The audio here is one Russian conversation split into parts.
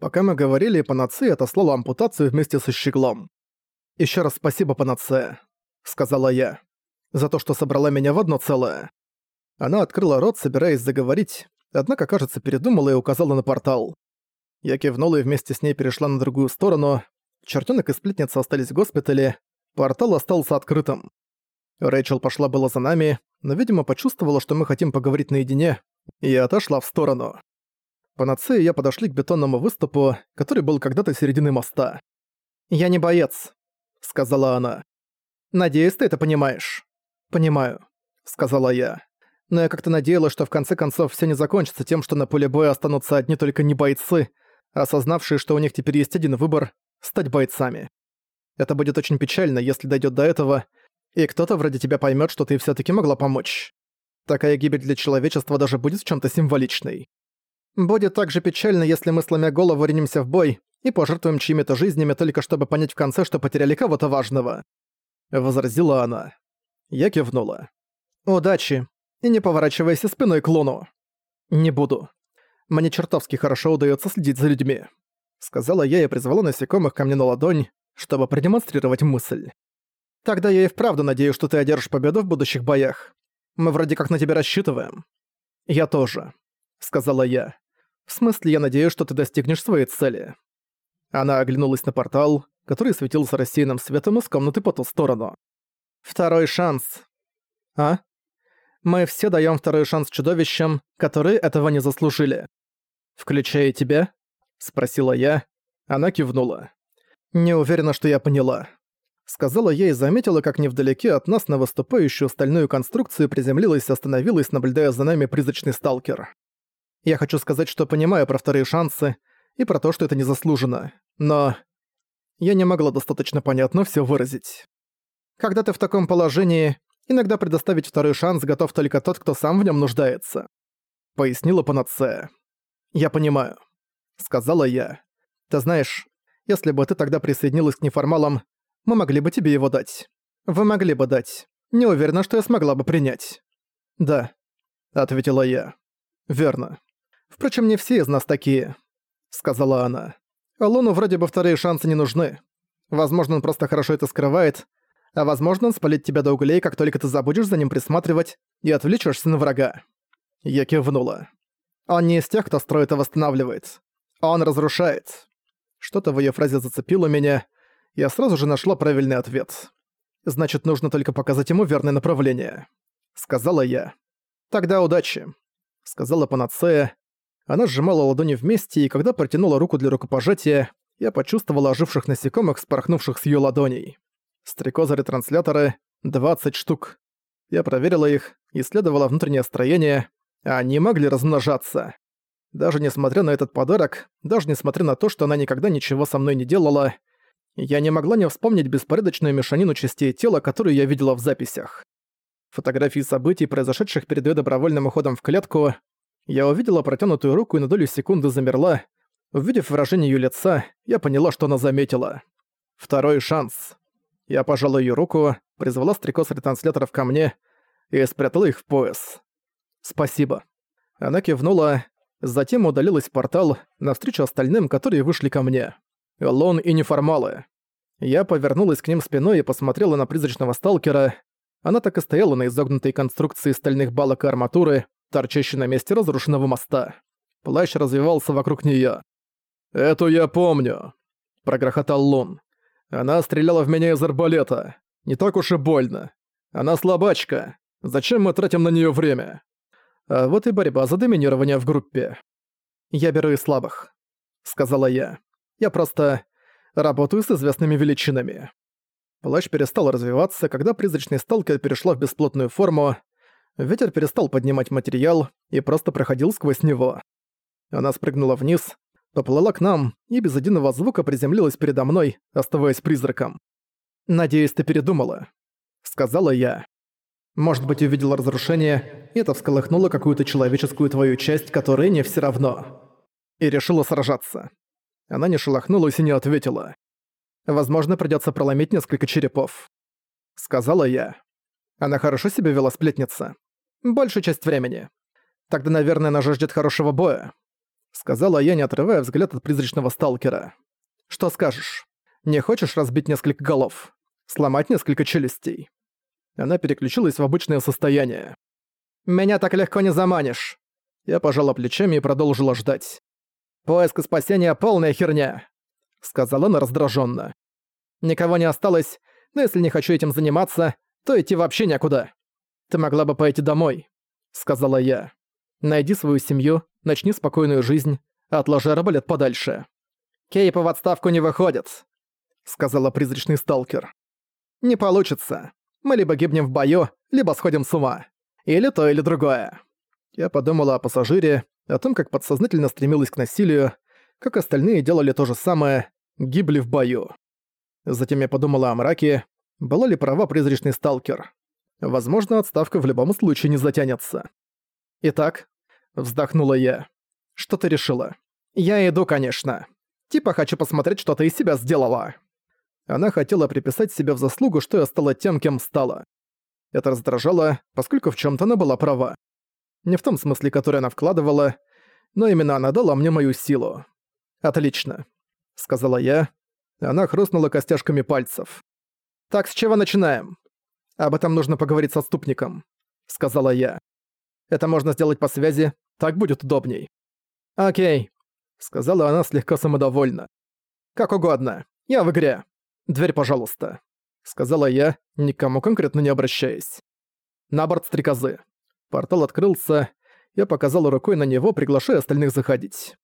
Пока мы говорили, Панацея отослала ампутацию вместе со щеглом. «Ещё раз спасибо, Панацея», — сказала я, — «за то, что собрала меня в одно целое». Она открыла рот, собираясь заговорить, однако, кажется, передумала и указала на портал. Я кивнула и вместе с ней перешла на другую сторону. Чертёнок и сплетница остались в госпитале, портал остался открытым. Рэйчел пошла было за нами, но, видимо, почувствовала, что мы хотим поговорить наедине, и отошла в сторону. Панацея и я подошли к бетонному выступу, который был когда-то середины моста. «Я не боец», — сказала она. «Надеюсь, ты это понимаешь». «Понимаю», — сказала я. «Но я как-то надеялась, что в конце концов все не закончится тем, что на поле боя останутся одни только не бойцы, осознавшие, что у них теперь есть один выбор — стать бойцами. Это будет очень печально, если дойдет до этого, и кто-то вроде тебя поймет, что ты все таки могла помочь. Такая гибель для человечества даже будет в чем то символичной. Будет также печально, если мы, сломя голову, ринемся в бой и пожертвуем чьими-то жизнями только чтобы понять в конце, что потеряли кого-то важного. Возразила она. Я кивнула. «Удачи, и не поворачивайся спиной к луну». «Не буду. Мне чертовски хорошо удается следить за людьми», — сказала я и призвала насекомых ко мне на ладонь, чтобы продемонстрировать мысль. «Тогда я и вправду надеюсь, что ты одержишь победу в будущих боях. Мы вроде как на тебя рассчитываем». «Я тоже», — сказала я. «В смысле, я надеюсь, что ты достигнешь своей цели». Она оглянулась на портал, который светился рассеянным светом из комнаты по ту сторону. «Второй шанс». «А?» «Мы все даем второй шанс чудовищам, которые этого не заслужили». «Включая тебя?» — спросила я. Она кивнула. «Не уверена, что я поняла». Сказала я и заметила, как невдалеке от нас на выступающую стальную конструкцию приземлилась и остановилась, наблюдая за нами призрачный сталкер. Я хочу сказать, что понимаю про вторые шансы и про то, что это незаслуженно, но... Я не могла достаточно понятно все выразить. Когда ты в таком положении, иногда предоставить второй шанс готов только тот, кто сам в нем нуждается. Пояснила Панацея. «Я понимаю», — сказала я. «Ты знаешь, если бы ты тогда присоединилась к неформалам, мы могли бы тебе его дать. Вы могли бы дать. Не уверена, что я смогла бы принять». «Да», — ответила я. «Верно. Впрочем, не все из нас такие», — сказала она. «Луну вроде бы вторые шансы не нужны. Возможно, он просто хорошо это скрывает, а возможно, он спалит тебя до углей, как только ты забудешь за ним присматривать и отвлечешься на врага». Я кивнула. «Он не из тех, кто строит и восстанавливает. Он разрушает. Что-то в её фразе зацепило меня. Я сразу же нашла правильный ответ. «Значит, нужно только показать ему верное направление», — сказала я. «Тогда удачи», — сказала Панацея. Она сжимала ладони вместе, и когда протянула руку для рукопожатия, я почувствовала оживших насекомых, спорхнувших с её ладоней. Стрекозы-ретрансляторы — 20 штук. Я проверила их, исследовала внутреннее строение, а они могли размножаться. Даже несмотря на этот подарок, даже несмотря на то, что она никогда ничего со мной не делала, я не могла не вспомнить беспорядочную мешанину частей тела, которую я видела в записях. Фотографии событий, произошедших перед её добровольным уходом в клетку, я увидела протянутую руку и на долю секунды замерла. Увидев выражение её лица, я поняла, что она заметила. Второй шанс. Я пожала её руку, призвала стрекоз ретрансляторов ко мне и спрятала их в пояс. «Спасибо». Она кивнула, Затем удалилась в портал, навстречу остальным, которые вышли ко мне. Лон и неформалы. Я повернулась к ним спиной и посмотрела на призрачного сталкера. Она так и стояла на изогнутой конструкции стальных балок и арматуры, торчащей на месте разрушенного моста. Плащ развивался вокруг неё. «Эту я помню», — прогрохотал Лун. «Она стреляла в меня из арбалета. Не так уж и больно. Она слабачка. Зачем мы тратим на неё время?» А вот и борьба за доминирование в группе. «Я беру и слабых», — сказала я. «Я просто работаю с известными величинами». Плащ перестал развиваться, когда призрачный сталкер перешла в бесплотную форму. Ветер перестал поднимать материал и просто проходил сквозь него. Она спрыгнула вниз, поплыла к нам и без единого звука приземлилась передо мной, оставаясь призраком. «Надеюсь, ты передумала», — сказала я. Может быть, увидел разрушение, и это всколыхнуло какую-то человеческую твою часть, которой не все равно. И решила сражаться. Она не шелохнулась и не ответила. Возможно, придется проломить несколько черепов. Сказала я. Она хорошо себя вела сплетница. Большую часть времени. Тогда, наверное, она ждет хорошего боя. сказала я, не отрывая взгляд от призрачного сталкера. «Что скажешь? Не хочешь разбить несколько голов? Сломать несколько челюстей?» Она переключилась в обычное состояние. «Меня так легко не заманишь!» Я пожала плечами и продолжила ждать. «Поиск и спасение — полная херня!» Сказала она раздраженно. «Никого не осталось, но если не хочу этим заниматься, то идти вообще некуда. Ты могла бы пойти домой», — сказала я. «Найди свою семью, начни спокойную жизнь, отложи арбалет подальше». «Кейпа в отставку не выходит», — сказала призрачный сталкер. «Не получится. Мы либо гибнем в бою, либо сходим с ума. Или то, или другое». Я подумала о пассажире, о том, как подсознательно стремилась к насилию, как остальные делали то же самое, гибли в бою. Затем я подумала о мраке, была ли права призрачный сталкер. Возможно, отставка в любом случае не затянется. Итак, вздохнула я. Что ты решила? Я иду, конечно. Типа хочу посмотреть, что ты из себя сделала. Она хотела приписать себе в заслугу, что я стала тем, кем стала. Это раздражало, поскольку в чем то она была права. Не в том смысле, который она вкладывала, но именно она дала мне мою силу. «Отлично», — сказала я. Она хрустнула костяшками пальцев. «Так, с чего начинаем?» «Об этом нужно поговорить с отступником», — сказала я. «Это можно сделать по связи, так будет удобней». «Окей», — сказала она слегка самодовольно. «Как угодно, я в игре. Дверь, пожалуйста», — сказала я, никому конкретно не обращаясь. «На борт стрекозы». Портал открылся, я показал рукой на него, приглашая остальных заходить.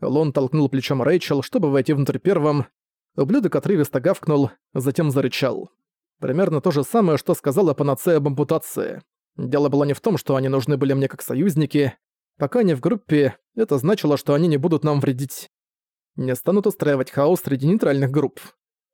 Лон толкнул плечом Рэйчел, чтобы войти внутрь первым. Ублюдок отрывисто гавкнул, затем зарычал. Примерно то же самое, что сказала панацея об ампутации. Дело было не в том, что они нужны были мне как союзники. Пока они в группе, это значило, что они не будут нам вредить. Не станут устраивать хаос среди нейтральных групп.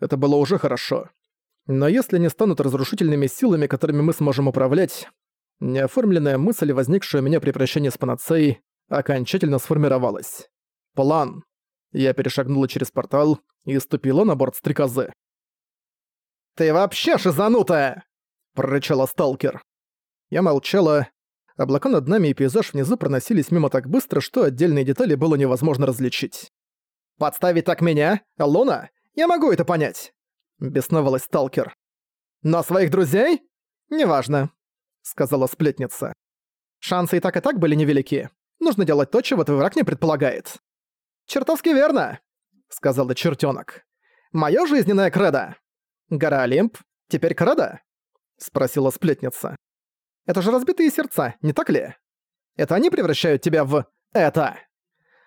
Это было уже хорошо. Но если не станут разрушительными силами, которыми мы сможем управлять, неоформленная мысль, возникшая у меня при прощении с панацеей, окончательно сформировалась. План. Я перешагнула через портал и ступила на борт стрекозы. «Ты вообще шизанутая!» — прорычала сталкер. Я молчала. Облака над нами и пейзаж внизу проносились мимо так быстро, что отдельные детали было невозможно различить. «Подставить так меня? Луна? Я могу это понять!» — бесновалась сталкер. «Но своих друзей? Неважно», — сказала сплетница. «Шансы и так и так были невелики. Нужно делать то, чего твой враг не предполагает». «Чертовски верно», — сказала чертёнок. «Моё жизненное кредо». «Гора Олимп? Теперь кредо?» — спросила сплетница. «Это же разбитые сердца, не так ли? Это они превращают тебя в... это?»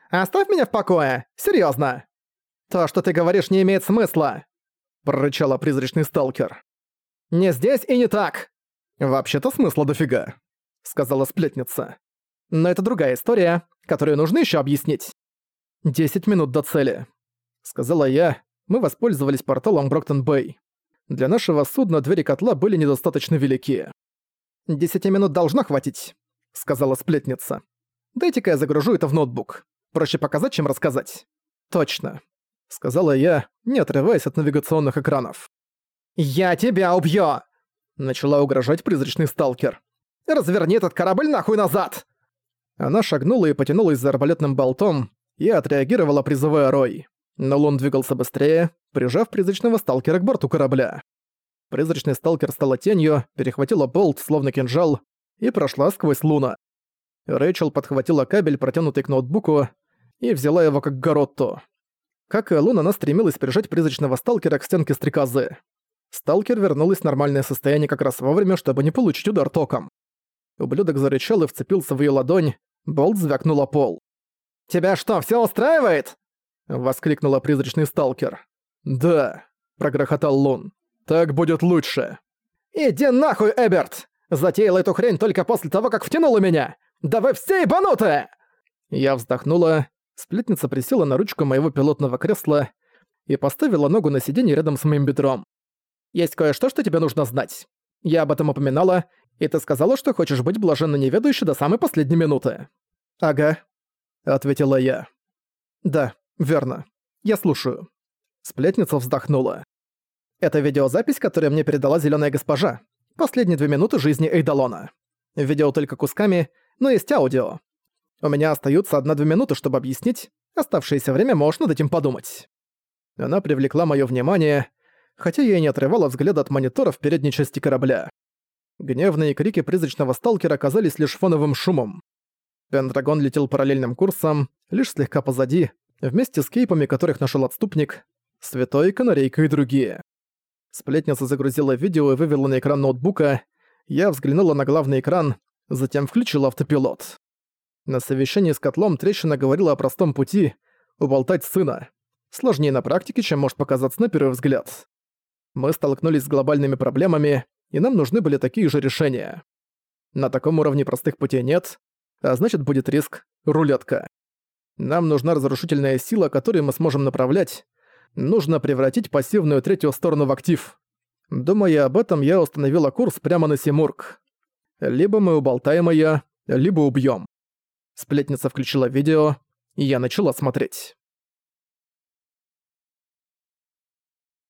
«Оставь меня в покое! Серьёзно!» «То, что ты говоришь, не имеет смысла!» — прорычала призрачный сталкер. «Не здесь и не так!» «Вообще-то смысла дофига», — сказала сплетница. «Но это другая история, которую нужно ещё объяснить». «Десять минут до цели», — сказала я. Мы воспользовались порталом Броктон-Бэй. Для нашего судна двери котла были недостаточно велики. «Десяти минут должно хватить», — сказала сплетница. «Дайте-ка я загружу это в ноутбук. Проще показать, чем рассказать». «Точно», — сказала я, не отрываясь от навигационных экранов. «Я тебя убью!» — начала угрожать призрачный сталкер. «Разверни этот корабль нахуй назад!» Она шагнула и потянулась за арбалетным болтом, и отреагировала призывая Рой. Но Лун двигался быстрее, прижав призрачного сталкера к борту корабля. Призрачный сталкер стала тенью, перехватила болт, словно кинжал, и прошла сквозь Луна. Рэйчел подхватила кабель, протянутый к ноутбуку, и взяла его как Гаротту. Как и Лун, она стремилась прижать призрачного сталкера к стенке стрекозы. Сталкер вернулась в нормальное состояние как раз вовремя, чтобы не получить удар током. Ублюдок зарычал и вцепился в ее ладонь, болт звякнула пол. «Тебя что, все устраивает?» — воскликнула призрачный сталкер. «Да», — прогрохотал Лун. «Так будет лучше». «Иди нахуй, Эберт! Затеял эту хрень только после того, как втянула меня! Да вы все ебанутые!» Я вздохнула, сплетница присела на ручку моего пилотного кресла и поставила ногу на сиденье рядом с моим бедром. «Есть кое-что, что тебе нужно знать. Я об этом упоминала, и ты сказала, что хочешь быть блаженно неведающей до самой последней минуты». «Ага», ответила я. Да, верно. Я слушаю. Сплетница вздохнула. Это видеозапись, которую мне передала зеленая госпожа. Последние две минуты жизни Эйдалона. Видео только кусками, но есть аудио. У меня остаются одна-две минуты, чтобы объяснить. Оставшееся время можно над этим подумать». Она привлекла мое внимание, хотя я и не отрывала взгляда от монитора в передней части корабля. Гневные крики призрачного сталкера оказались лишь фоновым шумом. Пендрагон летел параллельным курсом, лишь слегка позади, вместе с кейпами, которых нашел отступник, Святой, Канарейка и другие. Сплетница загрузила видео и вывела на экран ноутбука. Я взглянула на главный экран, затем включила автопилот. На совещании с котлом трещина говорила о простом пути — уболтать сына. Сложнее на практике, чем может показаться на первый взгляд. Мы столкнулись с глобальными проблемами, и нам нужны были такие же решения. На таком уровне простых путей нет, а значит будет риск — рулетка. Нам нужна разрушительная сила, которую мы сможем направлять. Нужно превратить пассивную третью сторону в актив. Думая об этом, я установила курс прямо на Симург. Либо мы уболтаем её, либо убьём. Сплетница включила видео, и я начала смотреть.